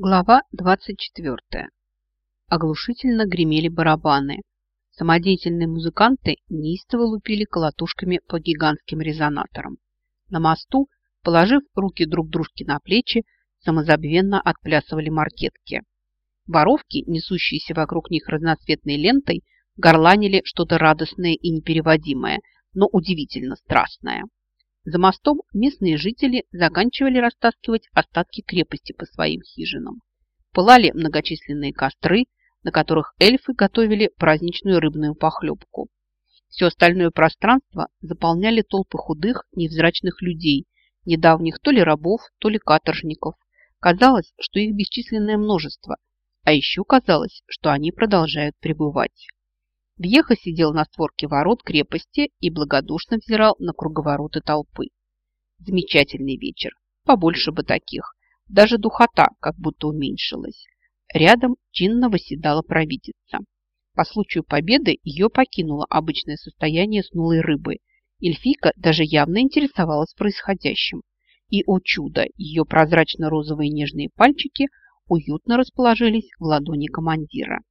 Глава 24. Оглушительно гремели барабаны. Самодеятельные музыканты неистово лупили колотушками по гигантским резонаторам. На мосту, положив руки друг дружке на плечи, самозабвенно отплясывали маркетки. Воровки, несущиеся вокруг них разноцветной лентой, горланили что-то радостное и непереводимое, но удивительно страстное. За мостом местные жители заканчивали растаскивать остатки крепости по своим хижинам. Пылали многочисленные костры, на которых эльфы готовили праздничную рыбную похлебку. Все остальное пространство заполняли толпы худых, невзрачных людей, недавних то ли рабов, то ли каторжников. Казалось, что их бесчисленное множество, а еще казалось, что они продолжают пребывать. Вьеха сидел на створке ворот крепости и благодушно взирал на круговороты толпы. Замечательный вечер, побольше бы таких. Даже духота как будто уменьшилась. Рядом чинно восседала провидица. По случаю победы ее покинуло обычное состояние снулой рыбы. Эльфийка даже явно интересовалась происходящим. И, о чудо, ее прозрачно-розовые нежные пальчики уютно расположились в ладони командира.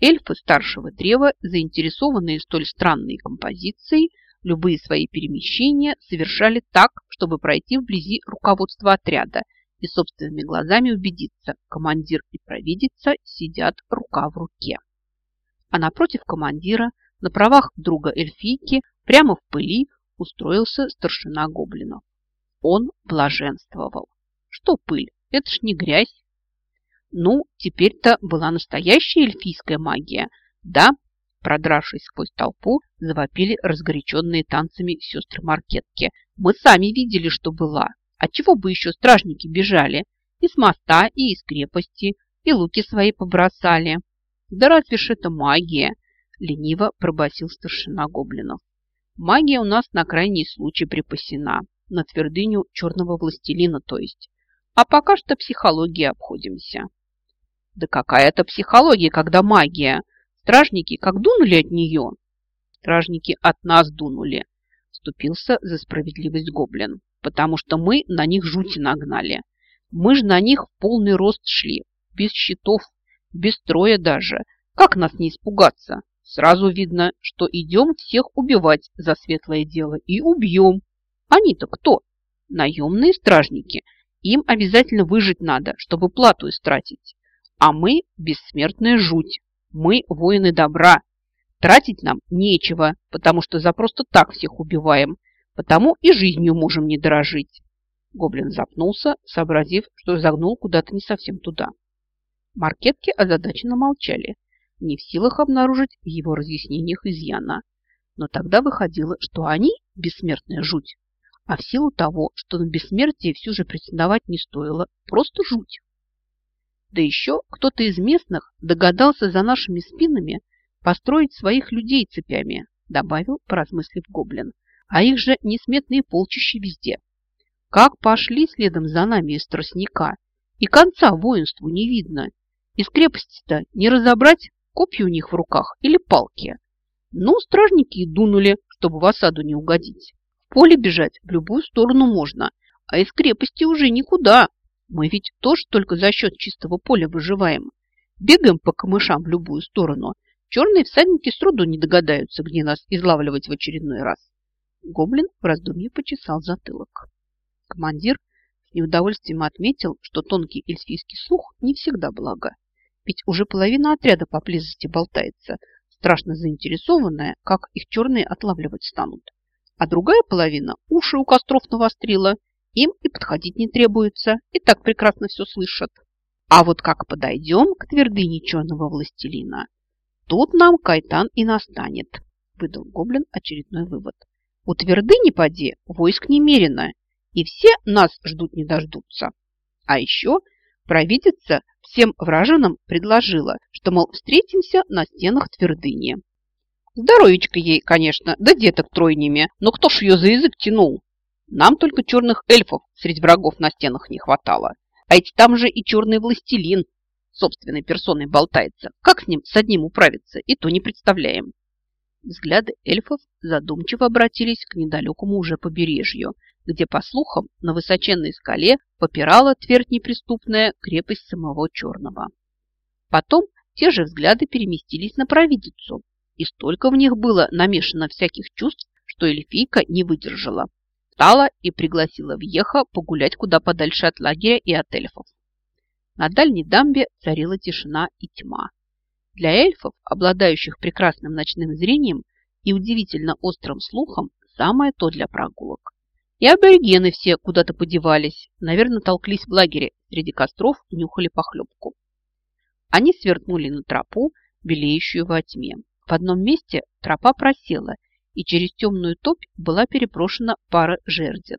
Эльфы старшего древа, заинтересованные столь странной композицией, любые свои перемещения совершали так, чтобы пройти вблизи руководства отряда и собственными глазами убедиться, командир и провидица сидят рука в руке. А напротив командира, на правах друга эльфийки, прямо в пыли устроился старшина гоблинов. Он блаженствовал. Что пыль? Это ж не грязь. Ну, теперь-то была настоящая эльфийская магия. Да, продравшись сквозь толпу, завопили разгоряченные танцами сестры Маркетки. Мы сами видели, что была. А чего бы еще стражники бежали? И с моста, и из крепости, и луки свои побросали. Да разве ж это магия? Лениво пробасил старшина гоблинов. Магия у нас на крайний случай припасена. На твердыню черного властелина, то есть. А пока что психологией обходимся. Да какая это психология, когда магия? Стражники как дунули от нее? Стражники от нас дунули, вступился за справедливость гоблин, потому что мы на них жути нагнали. Мы же на них в полный рост шли, без щитов, без строя даже. Как нас не испугаться? Сразу видно, что идем всех убивать за светлое дело и убьем. Они-то кто? Наемные стражники. Им обязательно выжить надо, чтобы плату истратить. А мы бессмертная жуть. Мы воины добра. Тратить нам нечего, потому что за просто так всех убиваем. Потому и жизнью можем не дорожить. Гоблин запнулся, сообразив, что загнул куда-то не совсем туда. Маркетки озадаченно молчали, не в силах обнаружить в его разъяснениях изъяна. Но тогда выходило, что они бессмертная жуть, а в силу того, что на бессмертие все же претендовать не стоило, просто жуть. Да еще кто-то из местных догадался за нашими спинами построить своих людей цепями, добавил, поразмыслив гоблин. А их же несметные полчища везде. Как пошли следом за нами из тростника, и конца воинству не видно. Из крепости-то не разобрать, копья у них в руках или палки. Ну, стражники и дунули, чтобы в осаду не угодить. В поле бежать в любую сторону можно, а из крепости уже никуда. Мы ведь тоже только за счет чистого поля выживаем. Бегаем по камышам в любую сторону. Черные всадники с труду не догадаются, где нас излавливать в очередной раз. Гоблин в раздумье почесал затылок. Командир с неудовольствием отметил, что тонкий эльфийский слух не всегда благо. Ведь уже половина отряда поблизости болтается, страшно заинтересованная, как их черные отлавливать станут. А другая половина уши у костров навострила – им и подходить не требуется, и так прекрасно все слышат. А вот как подойдем к твердыне черного властелина, тут нам кайтан и настанет, выдал гоблин очередной вывод. У твердыни, поди, войск немерено, и все нас ждут не дождутся. А еще провидица всем вражинам предложила, что, мол, встретимся на стенах твердыни. Здоровечко ей, конечно, да деток тройнями, но кто ж ее за язык тянул? Нам только черных эльфов среди врагов на стенах не хватало. А ведь там же и черный властелин собственной персоной болтается. Как с ним с одним управиться, и то не представляем. Взгляды эльфов задумчиво обратились к недалекому уже побережью, где, по слухам, на высоченной скале попирала твердь неприступная крепость самого Черного. Потом те же взгляды переместились на провидицу, и столько в них было намешано всяких чувств, что эльфийка не выдержала. Встала и пригласила Вьеха погулять куда подальше от лагеря и от эльфов. На дальней дамбе царила тишина и тьма. Для эльфов, обладающих прекрасным ночным зрением и удивительно острым слухом, самое то для прогулок. И аборигены все куда-то подевались, наверное, толклись в лагере среди костров и нюхали похлебку. Они свернули на тропу, белеющую во тьме. В одном месте тропа просела, и через темную топь была переброшена пара жердин.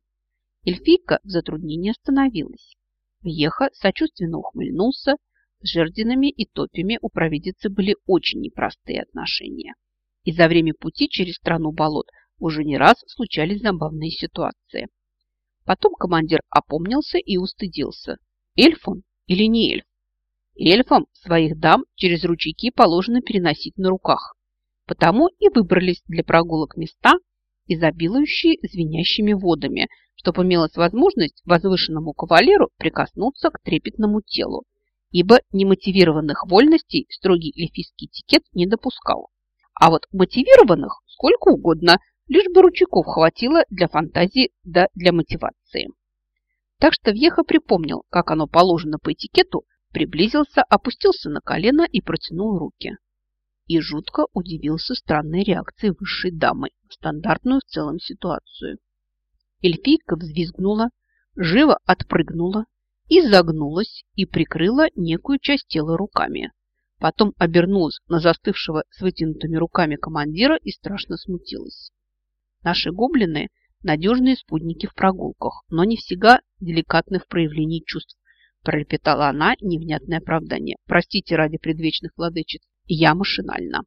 Эльфийка в затруднении остановилась. Вьеха сочувственно ухмыльнулся. С жердинами и топями у провидицы были очень непростые отношения. И за время пути через страну болот уже не раз случались забавные ситуации. Потом командир опомнился и устыдился. Эльф он или не эльф? Эльфам своих дам через ручейки положено переносить на руках. Потому и выбрались для прогулок места, изобилующие звенящими водами, чтобы имелась возможность возвышенному кавалеру прикоснуться к трепетному телу, ибо немотивированных вольностей строгий эльфийский этикет не допускал. А вот мотивированных сколько угодно, лишь бы ручейков хватило для фантазии да для мотивации. Так что Вьеха припомнил, как оно положено по этикету, приблизился, опустился на колено и протянул руки. И жутко удивился странной реакции высшей дамы, стандартную в целом ситуацию. Эльфийка взвизгнула, живо отпрыгнула, изогнулась и прикрыла некую часть тела руками. Потом обернулась на застывшего с вытянутыми руками командира и страшно смутилась. Наши гоблины – надежные спутники в прогулках, но не всегда деликатны в проявлении чувств. Пролепетала она невнятное оправдание. Простите ради предвечных владычиц, я машинально.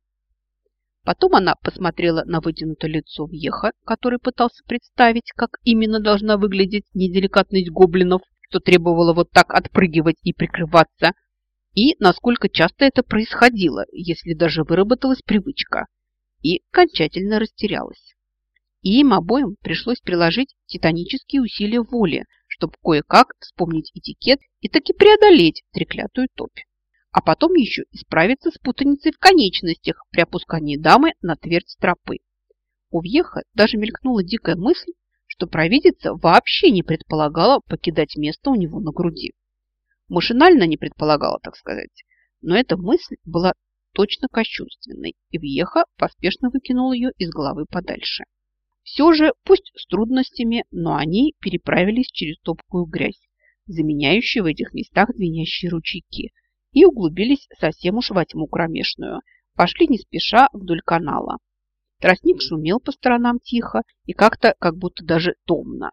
Потом она посмотрела на вытянутое лицо Вьеха, который пытался представить, как именно должна выглядеть неделикатность гоблинов, что требовало вот так отпрыгивать и прикрываться, и насколько часто это происходило, если даже выработалась привычка, и окончательно растерялась. И им обоим пришлось приложить титанические усилия воли, чтобы кое-как вспомнить этикет и таки преодолеть треклятую топь а потом еще исправиться с путаницей в конечностях при опускании дамы на твердь тропы. У Вьеха даже мелькнула дикая мысль, что провидица вообще не предполагала покидать место у него на груди. Машинально не предполагала, так сказать, но эта мысль была точно кощунственной, и Вьеха поспешно выкинул ее из головы подальше. Все же, пусть с трудностями, но они переправились через топкую грязь, заменяющую в этих местах звенящие ручейки – и углубились совсем уж во тьму кромешную. Пошли не спеша вдоль канала. Тростник шумел по сторонам тихо и как-то как будто даже томно.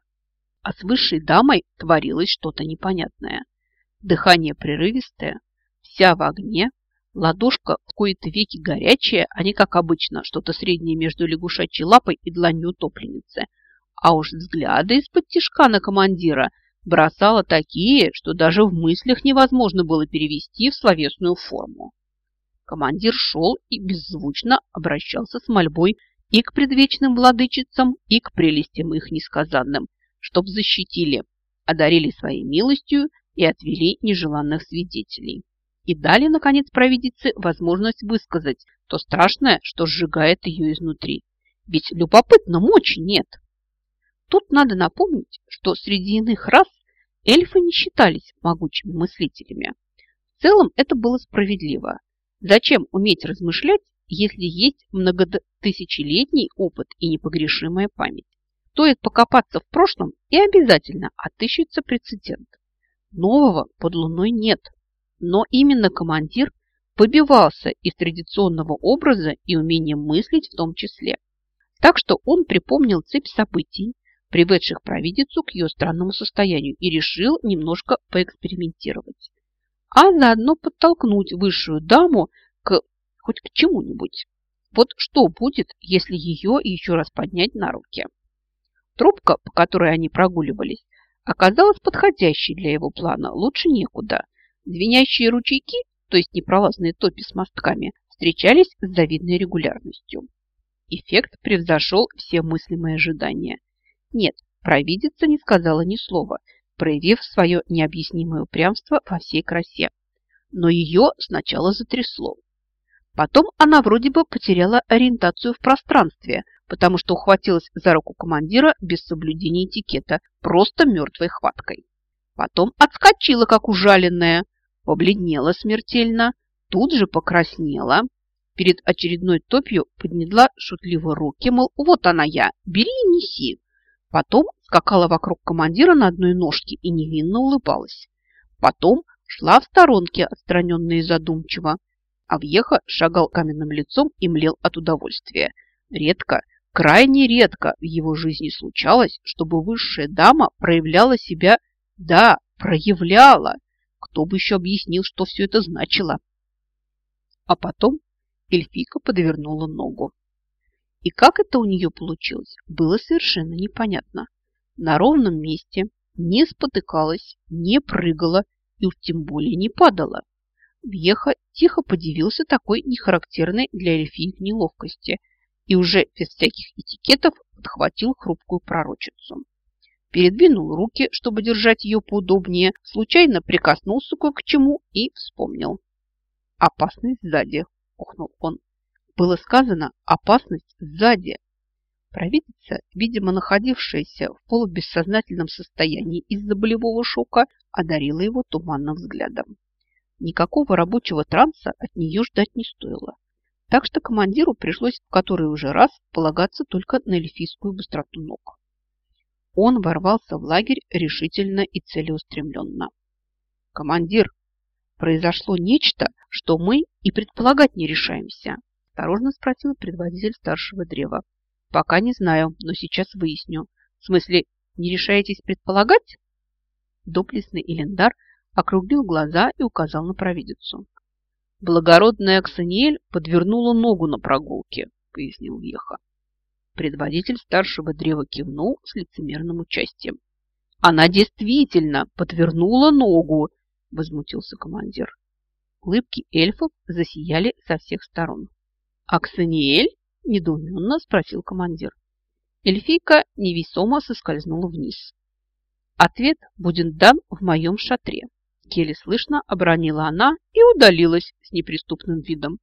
А с высшей дамой творилось что-то непонятное. Дыхание прерывистое, вся в огне, ладошка в кои-то веки горячая, а не как обычно, что-то среднее между лягушачьей лапой и дланью утопленницы. А уж взгляды из-под тишка на командира бросала такие, что даже в мыслях невозможно было перевести в словесную форму. Командир шел и беззвучно обращался с мольбой и к предвечным владычицам, и к прелестям их несказанным, чтоб защитили, одарили своей милостью и отвели нежеланных свидетелей. И дали, наконец, провидице возможность высказать то страшное, что сжигает ее изнутри. Ведь любопытно мочи нет. Тут надо напомнить, что среди иных рас эльфы не считались могучими мыслителями. В целом это было справедливо. Зачем уметь размышлять, если есть многотысячелетний опыт и непогрешимая память? Стоит покопаться в прошлом, и обязательно отыщется прецедент. Нового под луной нет. Но именно командир побивался из традиционного образа и умения мыслить в том числе. Так что он припомнил цепь событий, приведших провидицу к ее странному состоянию, и решил немножко поэкспериментировать. А заодно подтолкнуть высшую даму к хоть к чему-нибудь. Вот что будет, если ее еще раз поднять на руки? Трубка, по которой они прогуливались, оказалась подходящей для его плана, лучше некуда. Звенящие ручейки, то есть непролазные топи с мостками, встречались с завидной регулярностью. Эффект превзошел все мыслимые ожидания – нет, провидица не сказала ни слова, проявив свое необъяснимое упрямство во всей красе. Но ее сначала затрясло. Потом она вроде бы потеряла ориентацию в пространстве, потому что ухватилась за руку командира без соблюдения этикета, просто мертвой хваткой. Потом отскочила, как ужаленная, побледнела смертельно, тут же покраснела, перед очередной топью подняла шутливо руки, мол, вот она я, бери и неси. Потом скакала вокруг командира на одной ножке и невинно улыбалась. Потом шла в сторонке, отстраненно и задумчиво, а Вьеха шагал каменным лицом и млел от удовольствия. Редко, крайне редко в его жизни случалось, чтобы высшая дама проявляла себя, да, проявляла. Кто бы еще объяснил, что все это значило? А потом эльфийка подвернула ногу. И как это у нее получилось, было совершенно непонятно. На ровном месте не спотыкалась, не прыгала и уж тем более не падала. Вьеха тихо подивился такой нехарактерной для эльфиек неловкости и уже без всяких этикетов подхватил хрупкую пророчицу. Передвинул руки, чтобы держать ее поудобнее, случайно прикоснулся кое к чему и вспомнил. «Опасность сзади», – ухнул он. Было сказано «опасность сзади». Провидица, видимо, находившаяся в полубессознательном состоянии из-за болевого шока, одарила его туманным взглядом. Никакого рабочего транса от нее ждать не стоило. Так что командиру пришлось в который уже раз полагаться только на эльфийскую быстроту ног. Он ворвался в лагерь решительно и целеустремленно. «Командир, произошло нечто, что мы и предполагать не решаемся», осторожно спросил предводитель старшего древа. «Пока не знаю, но сейчас выясню. В смысле, не решаетесь предполагать?» Доблестный Элендар округлил глаза и указал на провидицу. «Благородная Аксаниэль подвернула ногу на прогулке», — пояснил Веха. Предводитель старшего древа кивнул с лицемерным участием. «Она действительно подвернула ногу!» — возмутился командир. Улыбки эльфов засияли со всех сторон. «Аксаниэль?» – недоуменно спросил командир. Эльфийка невесомо соскользнула вниз. Ответ будет дан в моем шатре еле слышно обронила она и удалилась с неприступным видом.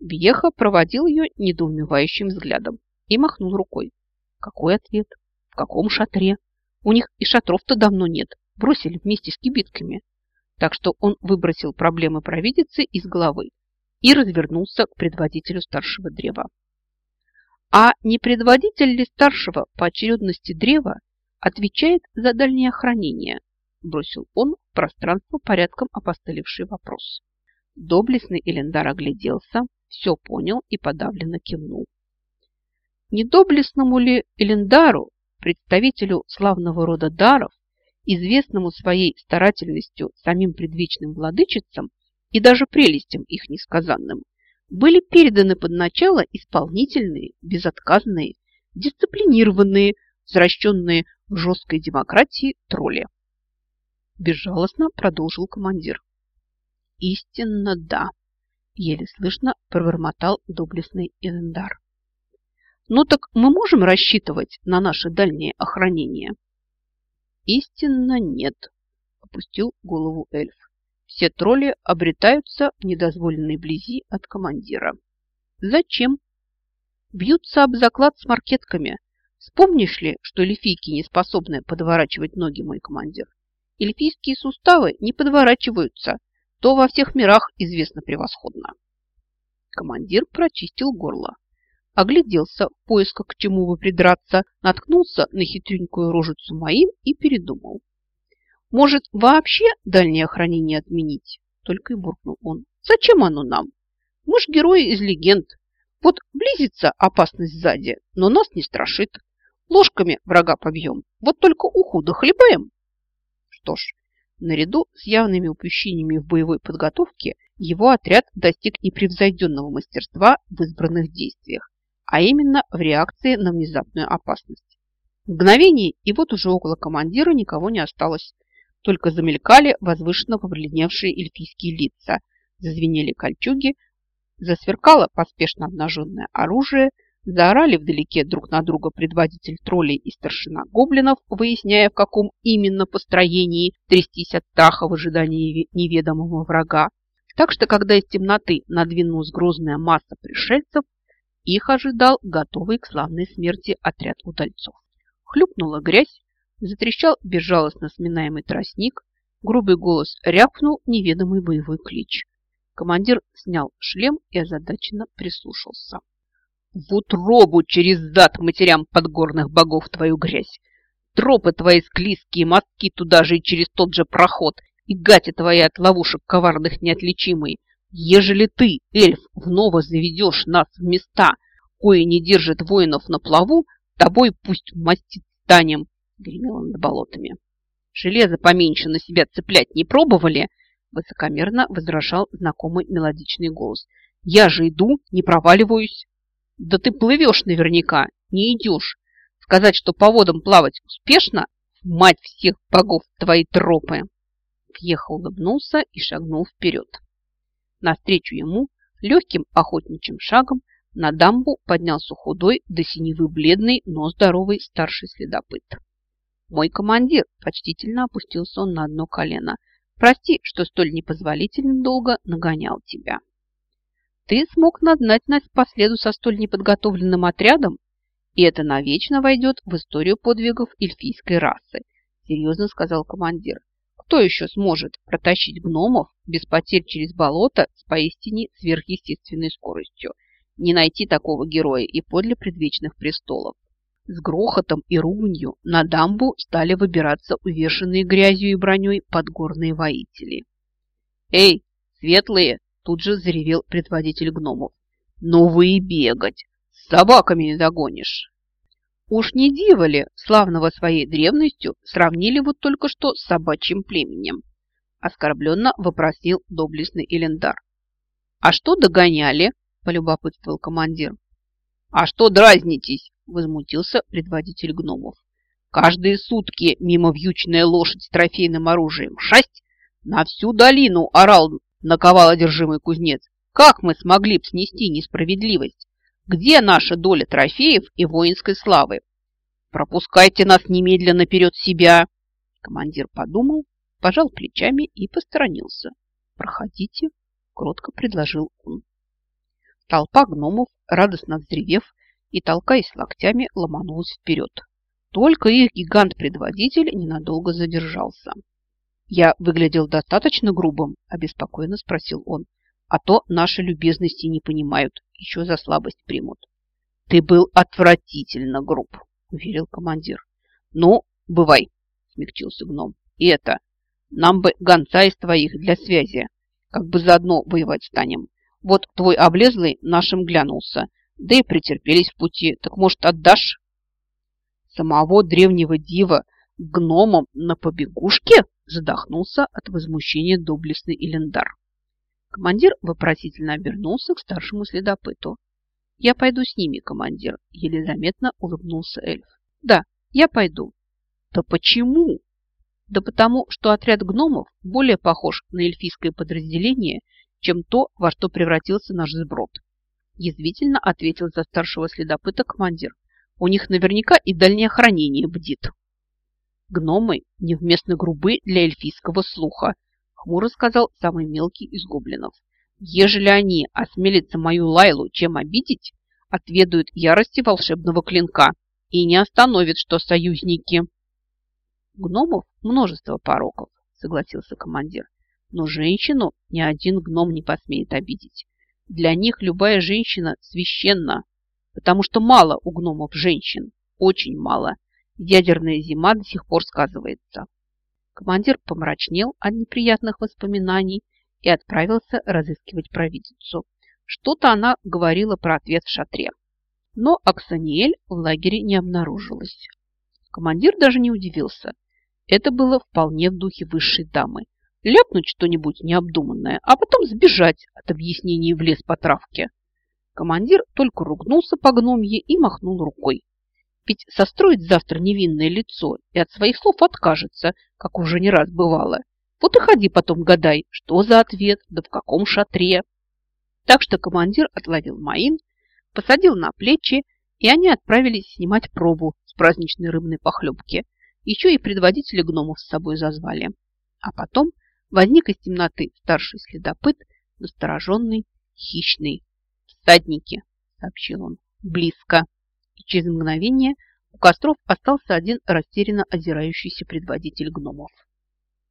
Бьеха проводил ее недоумевающим взглядом и махнул рукой. Какой ответ? В каком шатре? У них и шатров-то давно нет, бросили вместе с кибитками. Так что он выбросил проблемы провидицы из головы и развернулся к предводителю старшего древа. А не предводитель ли старшего по очередности древа отвечает за дальнее хранение? Бросил он в пространство порядком опостылевший вопрос. Доблестный Элендар огляделся, все понял и подавленно кивнул. Недоблестному ли Элендару, представителю славного рода даров, известному своей старательностью самим предвечным владычицам и даже прелестям их несказанным, были переданы под начало исполнительные, безотказные, дисциплинированные, возвращенные в жесткой демократии тролли безжалостно продолжил командир. Истинно да, еле слышно пробормотал доблестный Элендар. Ну так мы можем рассчитывать на наше дальнее охранение? Истинно нет, опустил голову эльф. Все тролли обретаются в недозволенной близи от командира. Зачем? Бьются об заклад с маркетками. Вспомнишь ли, что эльфийки не способны подворачивать ноги, мой командир? эльфийские суставы не подворачиваются, то во всех мирах известно превосходно. Командир прочистил горло, огляделся в поисках к чему бы придраться, наткнулся на хитренькую рожицу моим и передумал. Может, вообще дальнее хранение отменить? Только и буркнул он. Зачем оно нам? Мы ж герои из легенд. Вот близится опасность сзади, но нас не страшит. Ложками врага побьем. Вот только уху хлебаем. Что ж, наряду с явными упущениями в боевой подготовке его отряд достиг непревзойденного мастерства в избранных действиях, а именно в реакции на внезапную опасность. Мгновение, и вот уже около командира никого не осталось. Только замелькали возвышенно побледневшие эльфийские лица, зазвенели кольчуги, засверкало поспешно обнаженное оружие, Заорали вдалеке друг на друга предводитель троллей и старшина гоблинов, выясняя, в каком именно построении трястись от страха в ожидании неведомого врага. Так что, когда из темноты надвинулась грозная масса пришельцев, их ожидал готовый к славной смерти отряд удальцов. Хлюпнула грязь, затрещал безжалостно сминаемый тростник, грубый голос рявкнул неведомый боевой клич. Командир снял шлем и озадаченно прислушался. В утробу через зад матерям подгорных богов твою грязь. Тропы твои склизкие, мостки туда же и через тот же проход, и гати твои от ловушек коварных неотличимые. Ежели ты, эльф, вновь заведешь нас в места, кое не держит воинов на плаву, тобой пусть мастит станем, гремело над болотами. Железо поменьше на себя цеплять не пробовали, высокомерно возражал знакомый мелодичный голос. Я же иду, не проваливаюсь. Да ты плывешь наверняка, не идешь. Сказать, что по водам плавать успешно, мать всех богов, твои тропы. Въехал, улыбнулся и шагнул вперед. Навстречу ему легким охотничьим шагом на дамбу поднялся худой до синевы бледный, но здоровый старший следопыт. «Мой командир!» – почтительно опустился он на одно колено. «Прости, что столь непозволительно долго нагонял тебя». Ты смог нагнать нас по следу со столь неподготовленным отрядом, и это навечно войдет в историю подвигов эльфийской расы, серьезно сказал командир. Кто еще сможет протащить гномов без потерь через болото с поистине сверхъестественной скоростью? Не найти такого героя и подле предвечных престолов. С грохотом и руганью на дамбу стали выбираться увешанные грязью и броней подгорные воители. «Эй, светлые!» Тут же заревел предводитель гномов. «Ну вы и бегать! С собаками не догонишь!» Уж не диво ли, славного своей древностью, сравнили вот только что с собачьим племенем? Оскорбленно вопросил доблестный Элендар. «А что догоняли?» – полюбопытствовал командир. «А что дразнитесь?» – возмутился предводитель гномов. «Каждые сутки мимо вьючная лошадь с трофейным оружием. Шесть! На всю долину орал наковал одержимый кузнец. Как мы смогли б снести несправедливость? Где наша доля трофеев и воинской славы? Пропускайте нас немедленно наперед себя. Командир подумал, пожал плечами и посторонился. Проходите, кротко предложил он. Толпа гномов, радостно взревев и толкаясь локтями, ломанулась вперед. Только их гигант-предводитель ненадолго задержался. «Я выглядел достаточно грубым?» – обеспокоенно спросил он. «А то наши любезности не понимают, еще за слабость примут». «Ты был отвратительно груб», – уверил командир. «Ну, бывай», – смягчился гном. «И это, нам бы гонца из твоих для связи, как бы заодно воевать станем. Вот твой облезлый нашим глянулся, да и претерпелись в пути, так, может, отдашь?» Самого древнего дива гномом на побегушке? Задохнулся от возмущения доблестный Илендар. Командир вопросительно обернулся к старшему следопыту. «Я пойду с ними, командир», – еле заметно улыбнулся эльф. «Да, я пойду». «Да почему?» «Да потому, что отряд гномов более похож на эльфийское подразделение, чем то, во что превратился наш сброд», – язвительно ответил за старшего следопыта командир. «У них наверняка и дальнее хранение бдит». Гномы невместно грубы для эльфийского слуха, хмуро сказал самый мелкий из гоблинов. Ежели они осмелятся мою Лайлу чем обидеть, отведают ярости волшебного клинка и не остановят, что союзники. Гномов множество пороков, согласился командир. Но женщину ни один гном не посмеет обидеть. Для них любая женщина священна, потому что мало у гномов женщин, очень мало – Ядерная зима до сих пор сказывается. Командир помрачнел от неприятных воспоминаний и отправился разыскивать провидицу. Что-то она говорила про ответ в шатре. Но Аксаниэль в лагере не обнаружилась. Командир даже не удивился. Это было вполне в духе высшей дамы. Ляпнуть что-нибудь необдуманное, а потом сбежать от объяснений в лес по травке. Командир только ругнулся по гномье и махнул рукой. Ведь состроит завтра невинное лицо и от своих слов откажется, как уже не раз бывало. Вот и ходи потом гадай, что за ответ, да в каком шатре. Так что командир отловил Маин, посадил на плечи, и они отправились снимать пробу с праздничной рыбной похлебки. Еще и предводители гномов с собой зазвали. А потом возник из темноты старший следопыт, настороженный, хищный. «Всадники!» – сообщил он. «Близко!» И через мгновение у костров остался один растерянно озирающийся предводитель гномов.